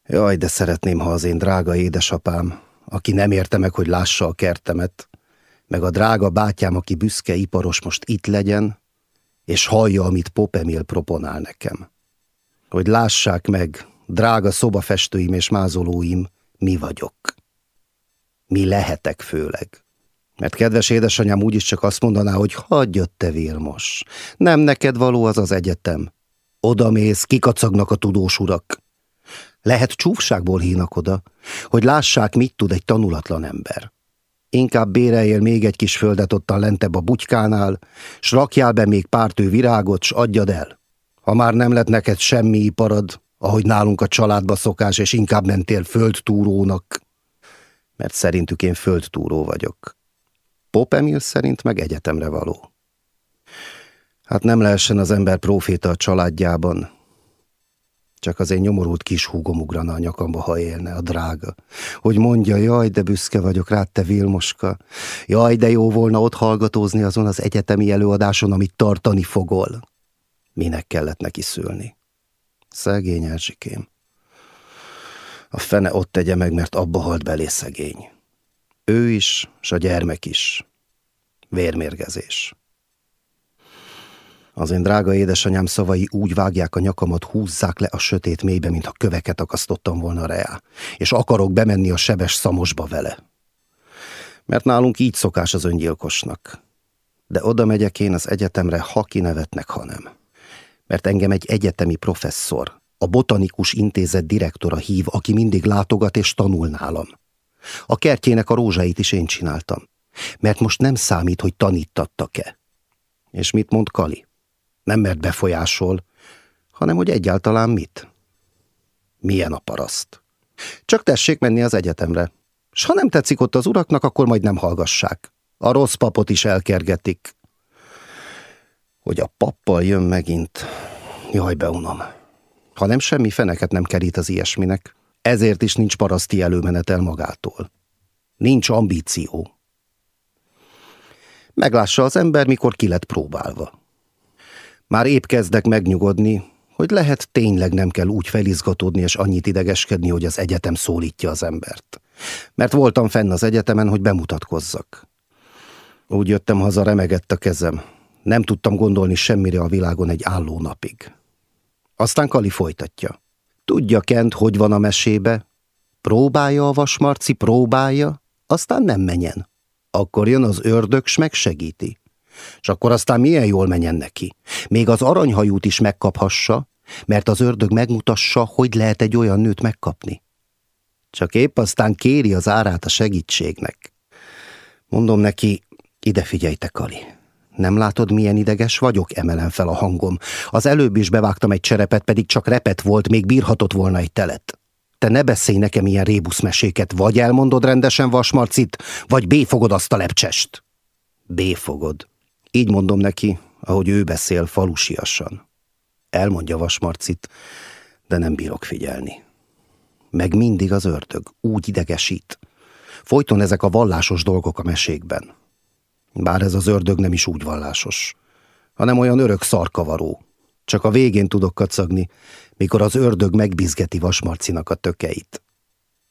Speaker 1: Jaj, de szeretném, ha az én drága édesapám, aki nem érte meg, hogy lássa a kertemet, meg a drága bátyám, aki büszke iparos most itt legyen, és hallja, amit Popemil proponál nekem. Hogy lássák meg, drága szobafestőim és mázolóim, mi vagyok. Mi lehetek főleg. Mert kedves édesanyám úgyis csak azt mondaná, hogy hagyjad te Vilmos. Nem neked való az az egyetem. Oda mész, kikacagnak a tudós urak. Lehet csúfságból hínak oda, hogy lássák, mit tud egy tanulatlan ember. Inkább béreljél még egy kis földet ottan lentebb a bugykánál, s rakjál be még pár tő virágot, s adjad el. Ha már nem lett neked semmi iparad, ahogy nálunk a családba szokás, és inkább mentél földtúrónak, mert szerintük én földtúró vagyok. Popemil szerint meg egyetemre való. Hát nem lehessen az ember proféta a családjában, csak az én nyomorult kis húgom ugrana a nyakamba, ha élne, a drága. Hogy mondja, jaj, de büszke vagyok rád, te Vilmoska. Jaj, de jó volna ott hallgatózni azon az egyetemi előadáson, amit tartani fogol. Minek kellett neki szülni? Szegény Erzsikém. A fene ott tegye meg, mert abba halt belé szegény. Ő is, s a gyermek is. Vérmérgezés. Az én drága édesanyám szavai úgy vágják a nyakamat, húzzák le a sötét mélybe, mintha köveket akasztottam volna rá, és akarok bemenni a sebes szamosba vele. Mert nálunk így szokás az öngyilkosnak. De oda megyek én az egyetemre, ha kinevetnek, ha nem. Mert engem egy egyetemi professzor, a botanikus intézet direktora hív, aki mindig látogat és tanul nálam. A kertjének a rózsáit is én csináltam. Mert most nem számít, hogy tanítattak-e. És mit mond Kali? Nem mert befolyásol, hanem hogy egyáltalán mit. Milyen a paraszt. Csak tessék menni az egyetemre. S ha nem tetszik ott az uraknak, akkor majd nem hallgassák. A rossz papot is elkergetik. Hogy a pappal jön megint. Jaj, beunom. Ha nem semmi feneket nem kerít az ilyesminek. Ezért is nincs paraszti előmenetel magától. Nincs ambíció. Meglássa az ember, mikor ki lett próbálva. Már épp kezdek megnyugodni, hogy lehet tényleg nem kell úgy felizgatódni és annyit idegeskedni, hogy az egyetem szólítja az embert. Mert voltam fenn az egyetemen, hogy bemutatkozzak. Úgy jöttem haza, remegett a kezem. Nem tudtam gondolni semmire a világon egy álló napig. Aztán Kali folytatja. Tudja Kent, hogy van a mesébe? Próbálja a vasmarci, próbálja, aztán nem menjen. Akkor jön az ördög, s megsegíti. És akkor aztán milyen jól menjen neki. Még az aranyhajút is megkaphassa, mert az ördög megmutassa, hogy lehet egy olyan nőt megkapni. Csak épp aztán kéri az árát a segítségnek. Mondom neki, ide figyelj te, Kali. Nem látod, milyen ideges vagyok? Emelem fel a hangom. Az előbb is bevágtam egy cserepet, pedig csak repet volt, még bírhatott volna egy telet. Te ne beszélj nekem ilyen rébuszmeséket, vagy elmondod rendesen Vasmarcit, vagy béfogod azt a lepcsest. Béfogod. Így mondom neki, ahogy ő beszél falusiasan. Elmondja Vasmarcit, de nem bírok figyelni. Meg mindig az ördög, úgy idegesít. Folyton ezek a vallásos dolgok a mesékben. Bár ez az ördög nem is úgy vallásos, hanem olyan örök szarkavaró. Csak a végén tudok kacagni, mikor az ördög megbizgeti Vasmarcinak a tökeit.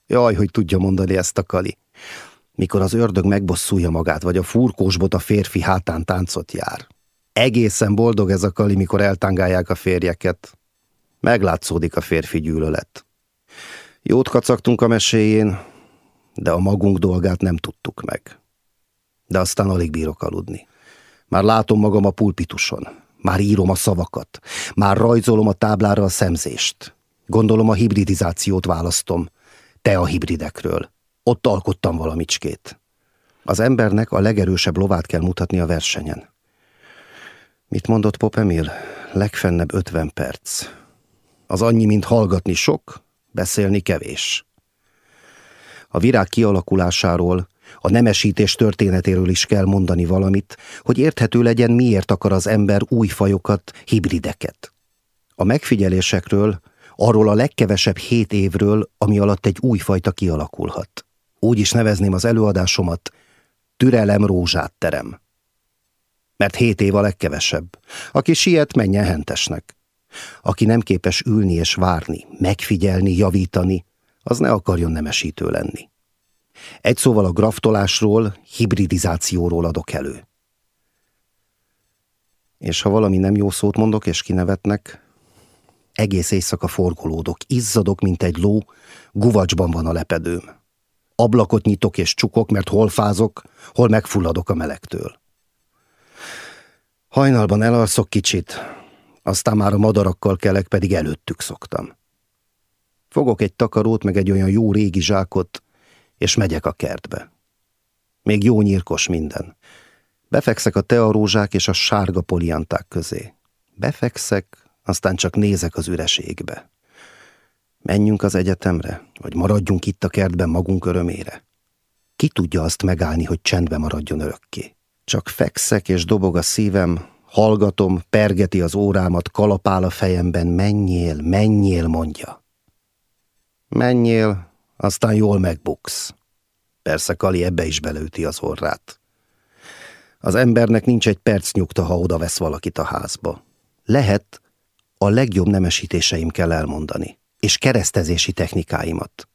Speaker 1: Jaj, hogy tudja mondani ezt a Kali mikor az ördög megbosszulja magát, vagy a furkósbot a férfi hátán táncot jár. Egészen boldog ez a kali, mikor eltángálják a férjeket. Meglátszódik a férfi gyűlölet. Jót kacagtunk a meséjén, de a magunk dolgát nem tudtuk meg. De aztán alig bírok aludni. Már látom magam a pulpituson, már írom a szavakat, már rajzolom a táblára a szemzést. Gondolom a hibridizációt választom, te a hibridekről. Ott alkottam valamicskét. Az embernek a legerősebb lovát kell mutatni a versenyen. Mit mondott Pop Emil? Legfennebb ötven perc. Az annyi, mint hallgatni sok, beszélni kevés. A virág kialakulásáról, a nemesítés történetéről is kell mondani valamit, hogy érthető legyen, miért akar az ember új fajokat, hibrideket. A megfigyelésekről, arról a legkevesebb hét évről, ami alatt egy új fajta kialakulhat úgy is nevezném az előadásomat, türelem rózsát terem. Mert hét év a legkevesebb. Aki siet, menjen hentesnek. Aki nem képes ülni és várni, megfigyelni, javítani, az ne akarjon nemesítő lenni. Egy szóval a graftolásról, hibridizációról adok elő. És ha valami nem jó szót mondok, és kinevetnek, egész éjszaka forgolódok, izzadok, mint egy ló, guvacsban van a lepedőm. Ablakot nyitok és csukok, mert hol fázok, hol megfulladok a melegtől. Hajnalban elalszok kicsit, aztán már a madarakkal kelek, pedig előttük szoktam. Fogok egy takarót, meg egy olyan jó régi zsákot, és megyek a kertbe. Még jó nyírkos minden. Befekszek a tearózsák és a sárga polianták közé. Befekszek, aztán csak nézek az üres égbe. Menjünk az egyetemre, vagy maradjunk itt a kertben magunk örömére? Ki tudja azt megállni, hogy csendbe maradjon örökké? Csak fekszek és dobog a szívem, hallgatom, pergeti az órámat, kalapál a fejemben, menjél, menjél, mondja. Menjél, aztán jól megbuksz. Persze Kali ebbe is belőti az orrát. Az embernek nincs egy perc nyugta, ha oda vesz valakit a házba. Lehet, a legjobb nemesítéseim kell elmondani, és keresztezési technikáimat.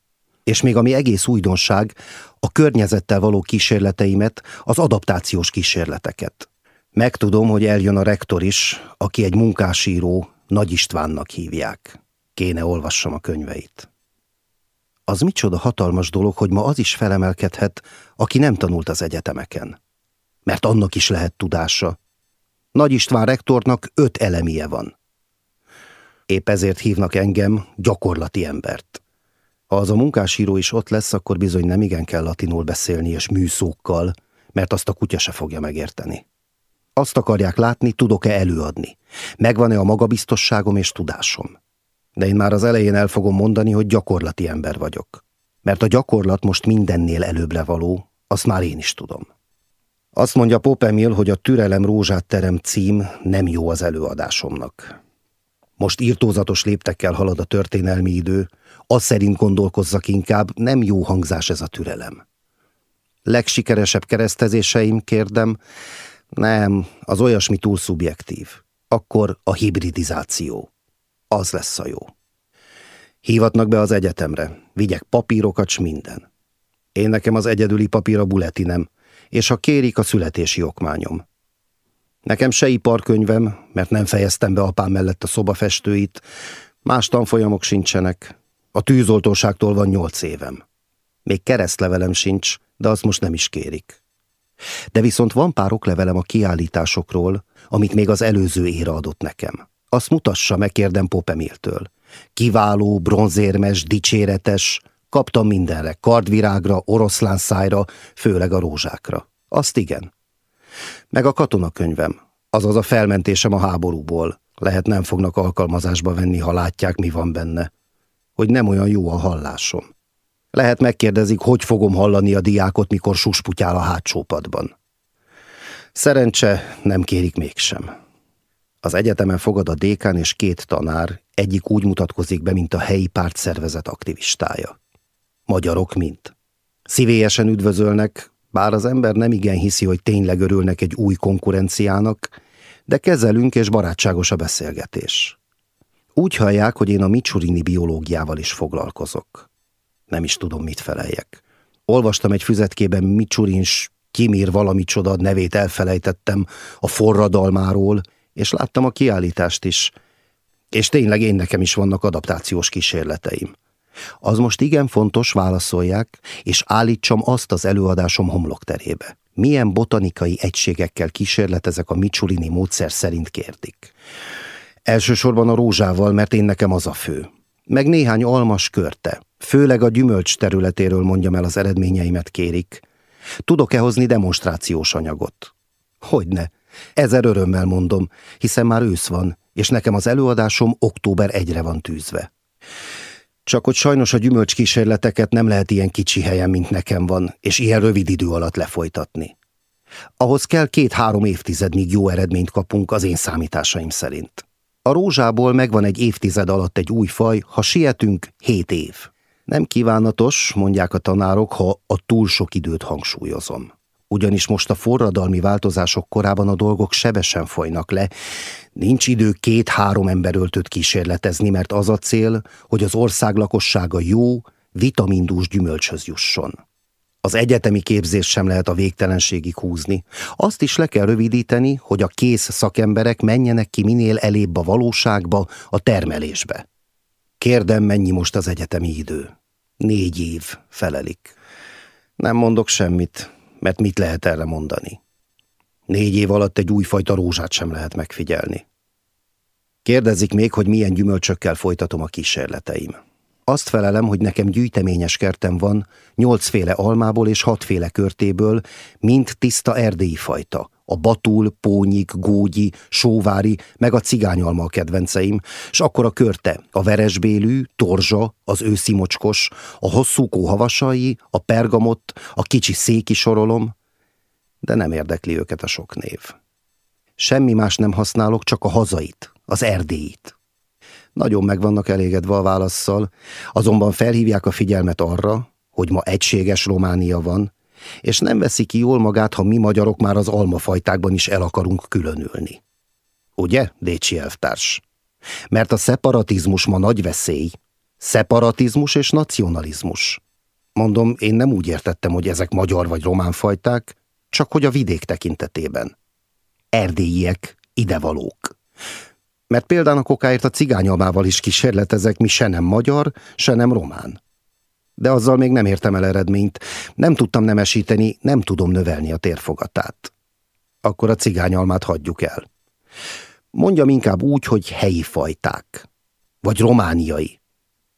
Speaker 1: És még ami egész újdonság, a környezettel való kísérleteimet, az adaptációs kísérleteket. Megtudom, hogy eljön a rektor is, aki egy munkásíró, Nagy Istvánnak hívják. Kéne olvassam a könyveit. Az micsoda hatalmas dolog, hogy ma az is felemelkedhet, aki nem tanult az egyetemeken. Mert annak is lehet tudása. Nagy István rektornak öt elemie van. Épp ezért hívnak engem gyakorlati embert. Ha az a munkásíró is ott lesz, akkor bizony nem igen kell latinul beszélni és műszókkal, mert azt a kutya se fogja megérteni. Azt akarják látni, tudok-e előadni. Megvan-e a magabiztosságom és tudásom. De én már az elején el fogom mondani, hogy gyakorlati ember vagyok. Mert a gyakorlat most mindennél előbbre való, azt már én is tudom. Azt mondja Popemil, hogy a Türelem Rózsát terem cím nem jó az előadásomnak. Most írtózatos léptekkel halad a történelmi idő, az szerint gondolkozzak inkább, nem jó hangzás ez a türelem. Legsikeresebb keresztezéseim, kérdem, nem, az olyasmi túl szubjektív. Akkor a hibridizáció. Az lesz a jó. Hívatnak be az egyetemre, vigyek papírokat, s minden. Én nekem az egyedüli papír a buletinem, és ha kérik a születési okmányom. Nekem se iparkönyvem, mert nem fejeztem be apám mellett a szobafestőit, más tanfolyamok sincsenek. A tűzoltóságtól van nyolc évem. Még keresztlevelem sincs, de azt most nem is kérik. De viszont van pár oklevelem a kiállításokról, amit még az előző ére adott nekem. Azt mutassa, megkérdem Popemiltől. Kiváló, bronzérmes, dicséretes, kaptam mindenre, kardvirágra, oroszlánszájra, főleg a rózsákra. Azt igen. Meg a katonakönyvem, azaz a felmentésem a háborúból. Lehet nem fognak alkalmazásba venni, ha látják, mi van benne. Hogy nem olyan jó a hallásom. Lehet megkérdezik, hogy fogom hallani a diákot, mikor susputyál a hátsó padban. Szerencse, nem kérik mégsem. Az egyetemen fogad a dékán és két tanár, egyik úgy mutatkozik be, mint a helyi pártszervezet aktivistája. Magyarok mint. Szívélyesen üdvözölnek, bár az ember nem igen hiszi, hogy tényleg örülnek egy új konkurenciának, de kezelünk és barátságos a beszélgetés. Úgy hallják, hogy én a Micsurini biológiával is foglalkozok. Nem is tudom, mit feleljek. Olvastam egy füzetkében Micsurins Kimír valamicsoda nevét elfelejtettem a forradalmáról, és láttam a kiállítást is. És tényleg én nekem is vannak adaptációs kísérleteim. Az most igen fontos, válaszolják, és állítsam azt az előadásom homlokterébe. Milyen botanikai egységekkel kísérletezek a Micsulini módszer szerint kérdik. Elsősorban a rózsával, mert én nekem az a fő. Meg néhány almas körte, főleg a gyümölcs területéről mondjam el az eredményeimet kérik. Tudok-e hozni demonstrációs anyagot? Hogyne, ezer örömmel mondom, hiszen már ősz van, és nekem az előadásom október egyre van tűzve. Csak hogy sajnos a gyümölcskísérleteket nem lehet ilyen kicsi helyen, mint nekem van, és ilyen rövid idő alatt lefolytatni. Ahhoz kell két-három évtized, míg jó eredményt kapunk az én számításaim szerint. A rózsából megvan egy évtized alatt egy új faj, ha sietünk, hét év. Nem kívánatos, mondják a tanárok, ha a túl sok időt hangsúlyozom ugyanis most a forradalmi változások korában a dolgok sebesen folynak le. Nincs idő két-három emberöltöt kísérletezni, mert az a cél, hogy az ország lakossága jó, vitamindús gyümölcshöz jusson. Az egyetemi képzés sem lehet a végtelenségig húzni. Azt is le kell rövidíteni, hogy a kész szakemberek menjenek ki minél elébb a valóságba, a termelésbe. Kérdem, mennyi most az egyetemi idő? Négy év, felelik. Nem mondok semmit, mert mit lehet erre mondani? Négy év alatt egy újfajta rózsát sem lehet megfigyelni. Kérdezik még, hogy milyen gyümölcsökkel folytatom a kísérleteim. Azt felelem, hogy nekem gyűjteményes kertem van, nyolcféle almából és hatféle körtéből, mind tiszta erdélyi fajta. A batul, pónyik, gógyi, sóvári, meg a cigányalma a kedvenceim, s akkor a körte, a veresbélű, torzsa, az őszi mocskos, a hosszúkó havasai, a pergamott, a kicsi széki sorolom, de nem érdekli őket a sok név. Semmi más nem használok, csak a hazait, az erdélyit. Nagyon meg vannak elégedve a válaszszal, azonban felhívják a figyelmet arra, hogy ma egységes Románia van, és nem veszi ki jól magát, ha mi magyarok már az almafajtákban is el akarunk különülni. Ugye, Décsi elvtárs? Mert a szeparatizmus ma nagy veszély. Szeparatizmus és nacionalizmus. Mondom, én nem úgy értettem, hogy ezek magyar vagy román fajták, csak hogy a vidék tekintetében. Erdélyiek, idevalók. Mert például a kokáért a cigányalmával is kísérletezek, mi se nem magyar, se nem román. De azzal még nem értem el eredményt, nem tudtam nemesíteni, nem tudom növelni a térfogatát. Akkor a cigányalmát hagyjuk el. Mondjam inkább úgy, hogy helyi fajták. Vagy romániai.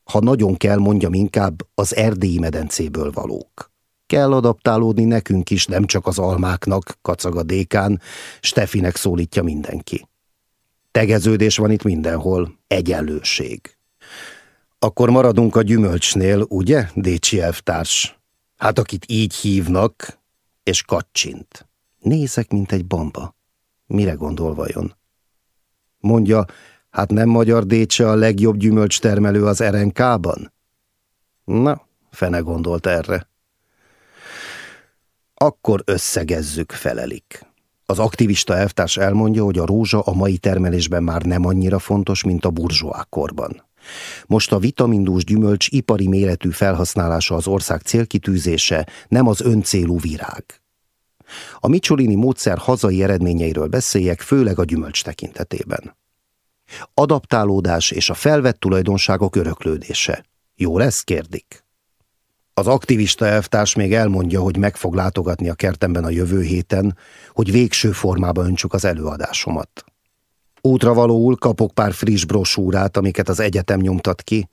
Speaker 1: Ha nagyon kell, mondjam inkább az erdélyi medencéből valók. Kell adaptálódni nekünk is, nem csak az almáknak, kacag a dékán, Stefinek szólítja mindenki. Tegeződés van itt mindenhol, egyenlőség. Akkor maradunk a gyümölcsnél, ugye, Décsi elvtárs? Hát akit így hívnak, és kacsint. Nézek, mint egy bomba. Mire gondol vajon? Mondja, hát nem magyar Décse a legjobb gyümölcstermelő az RNK-ban? Na, fene gondolt erre. Akkor összegezzük, felelik. Az aktivista elvtárs elmondja, hogy a rózsa a mai termelésben már nem annyira fontos, mint a burzsóák korban. Most a vitamindús gyümölcs ipari méretű felhasználása az ország célkitűzése, nem az öncélú virág. A Micsolini módszer hazai eredményeiről beszéljek, főleg a gyümölcs tekintetében. Adaptálódás és a felvett tulajdonságok öröklődése. Jó lesz, kérdik. Az aktivista elvtárs még elmondja, hogy meg fog látogatni a kertemben a jövő héten, hogy végső formába öntsük az előadásomat. Útravalóul kapok pár friss brosúrát, amiket az egyetem nyomtat ki,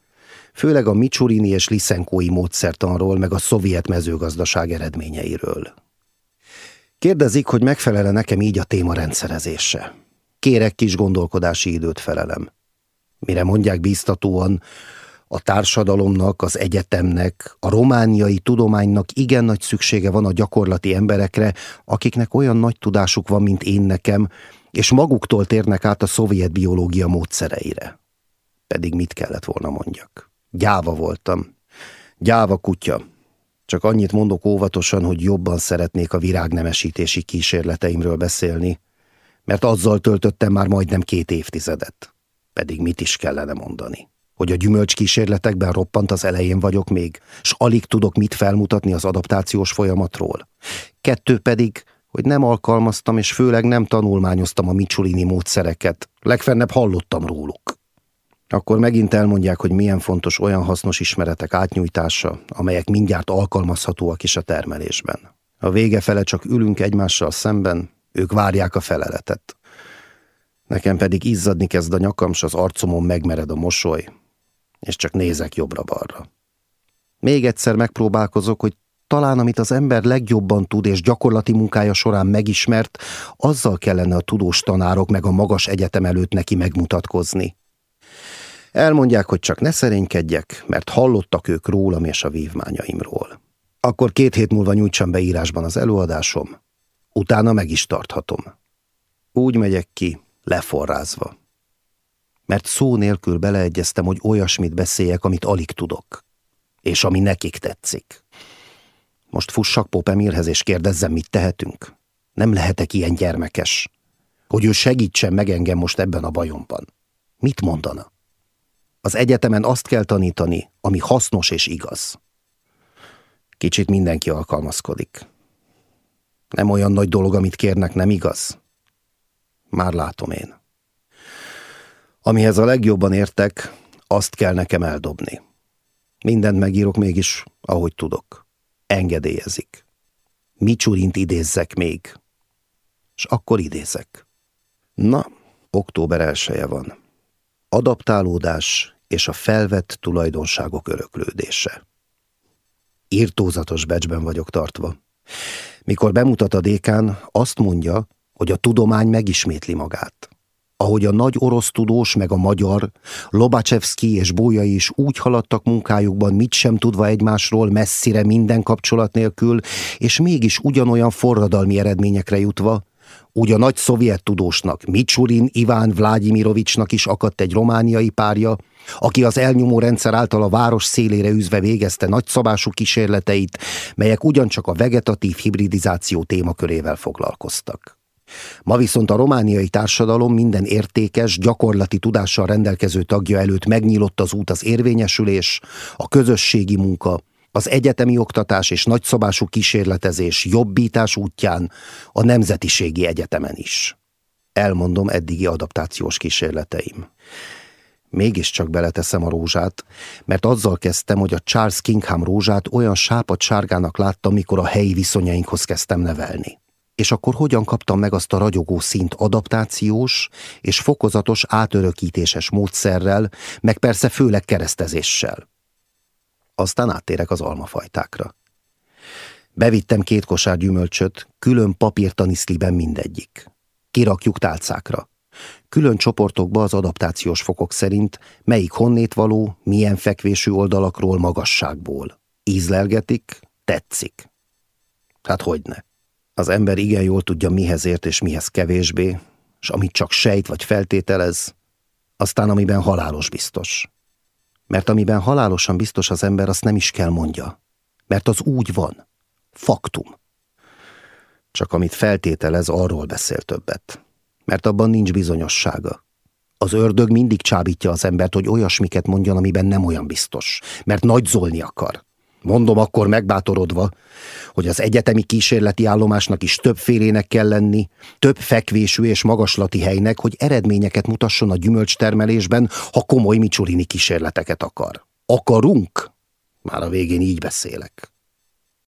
Speaker 1: főleg a Micsurini és Liszenkói módszertanról, meg a szovjet mezőgazdaság eredményeiről. Kérdezik, hogy megfelele nekem így a téma rendszerezése. Kérek kis gondolkodási időt felelem. Mire mondják bíztatóan, a társadalomnak, az egyetemnek, a romániai tudománynak igen nagy szüksége van a gyakorlati emberekre, akiknek olyan nagy tudásuk van, mint én nekem, és maguktól térnek át a szovjet biológia módszereire. Pedig mit kellett volna mondjak? Gyáva voltam. Gyáva kutya. Csak annyit mondok óvatosan, hogy jobban szeretnék a virágnemesítési kísérleteimről beszélni, mert azzal töltöttem már majdnem két évtizedet. Pedig mit is kellene mondani? hogy a gyümölcs kísérletekben roppant az elején vagyok még, s alig tudok mit felmutatni az adaptációs folyamatról. Kettő pedig, hogy nem alkalmaztam és főleg nem tanulmányoztam a Micsolini módszereket, legfennebb hallottam róluk. Akkor megint elmondják, hogy milyen fontos olyan hasznos ismeretek átnyújtása, amelyek mindjárt alkalmazhatóak is a termelésben. A vége fele csak ülünk egymással szemben, ők várják a feleletet. Nekem pedig izzadni kezd a nyakam, s az arcomon megmered a mosoly, és csak nézek jobbra-balra. Még egyszer megpróbálkozok, hogy talán amit az ember legjobban tud és gyakorlati munkája során megismert, azzal kellene a tudós tanárok meg a magas egyetem előtt neki megmutatkozni. Elmondják, hogy csak ne szerénykedjek, mert hallottak ők rólam és a vívmányaimról. Akkor két hét múlva nyújtsam be írásban az előadásom, utána meg is tarthatom. Úgy megyek ki, leforrázva mert szó nélkül beleegyeztem, hogy olyasmit beszéljek, amit alig tudok, és ami nekik tetszik. Most fussak Popemirhez, és kérdezzem, mit tehetünk? Nem lehetek ilyen gyermekes, hogy ő segítsen meg engem most ebben a bajomban. Mit mondana? Az egyetemen azt kell tanítani, ami hasznos és igaz. Kicsit mindenki alkalmazkodik. Nem olyan nagy dolog, amit kérnek, nem igaz? Már látom én. Amihez a legjobban értek, azt kell nekem eldobni. Mindent megírok mégis, ahogy tudok. Engedélyezik. Micsurint idézzek még. És akkor idézek. Na, október elsője van. Adaptálódás, és a felvett tulajdonságok öröklődése. Írtózatos becsben vagyok tartva. Mikor bemutat a dékán, azt mondja, hogy a tudomány megismétli magát. Ahogy a nagy orosz tudós meg a magyar, Lobachevski és Bója is úgy haladtak munkájukban, mit sem tudva egymásról, messzire minden kapcsolat nélkül, és mégis ugyanolyan forradalmi eredményekre jutva, úgy a nagy szovjet tudósnak, Micsurin Iván Vlágyimirovicsnak is akadt egy romániai párja, aki az elnyomó rendszer által a város szélére üzve végezte nagyszabású kísérleteit, melyek ugyancsak a vegetatív hibridizáció témakörével foglalkoztak. Ma viszont a romániai társadalom minden értékes, gyakorlati tudással rendelkező tagja előtt megnyílott az út az érvényesülés, a közösségi munka, az egyetemi oktatás és nagyszabású kísérletezés jobbítás útján a Nemzetiségi Egyetemen is. Elmondom eddigi adaptációs kísérleteim. Mégiscsak beleteszem a rózsát, mert azzal kezdtem, hogy a Charles Kingham rózsát olyan sápat sárgának láttam, mikor a helyi viszonyainkhoz kezdtem nevelni. És akkor hogyan kaptam meg azt a ragyogó szint adaptációs és fokozatos átörökítéses módszerrel, meg persze főleg keresztezéssel. Aztán áttérek az almafajtákra. Bevittem két kosár gyümölcsöt, külön papírtaniszliben mindegyik. Kirakjuk tálcákra. Külön csoportokba az adaptációs fokok szerint, melyik honnét való, milyen fekvésű oldalakról, magasságból. Ízlelgetik, tetszik. Hát hogyne. Az ember igen jól tudja, mihez ért és mihez kevésbé, és amit csak sejt vagy feltételez, aztán amiben halálos biztos. Mert amiben halálosan biztos az ember, azt nem is kell mondja. Mert az úgy van. Faktum. Csak amit feltételez, arról beszél többet. Mert abban nincs bizonyossága. Az ördög mindig csábítja az embert, hogy olyasmiket mondjon, amiben nem olyan biztos. Mert nagyzolni akar. Mondom akkor megbátorodva, hogy az egyetemi kísérleti állomásnak is többfélének kell lenni, több fekvésű és magaslati helynek, hogy eredményeket mutasson a gyümölcstermelésben, ha komoly micsurini kísérleteket akar. Akarunk? Már a végén így beszélek.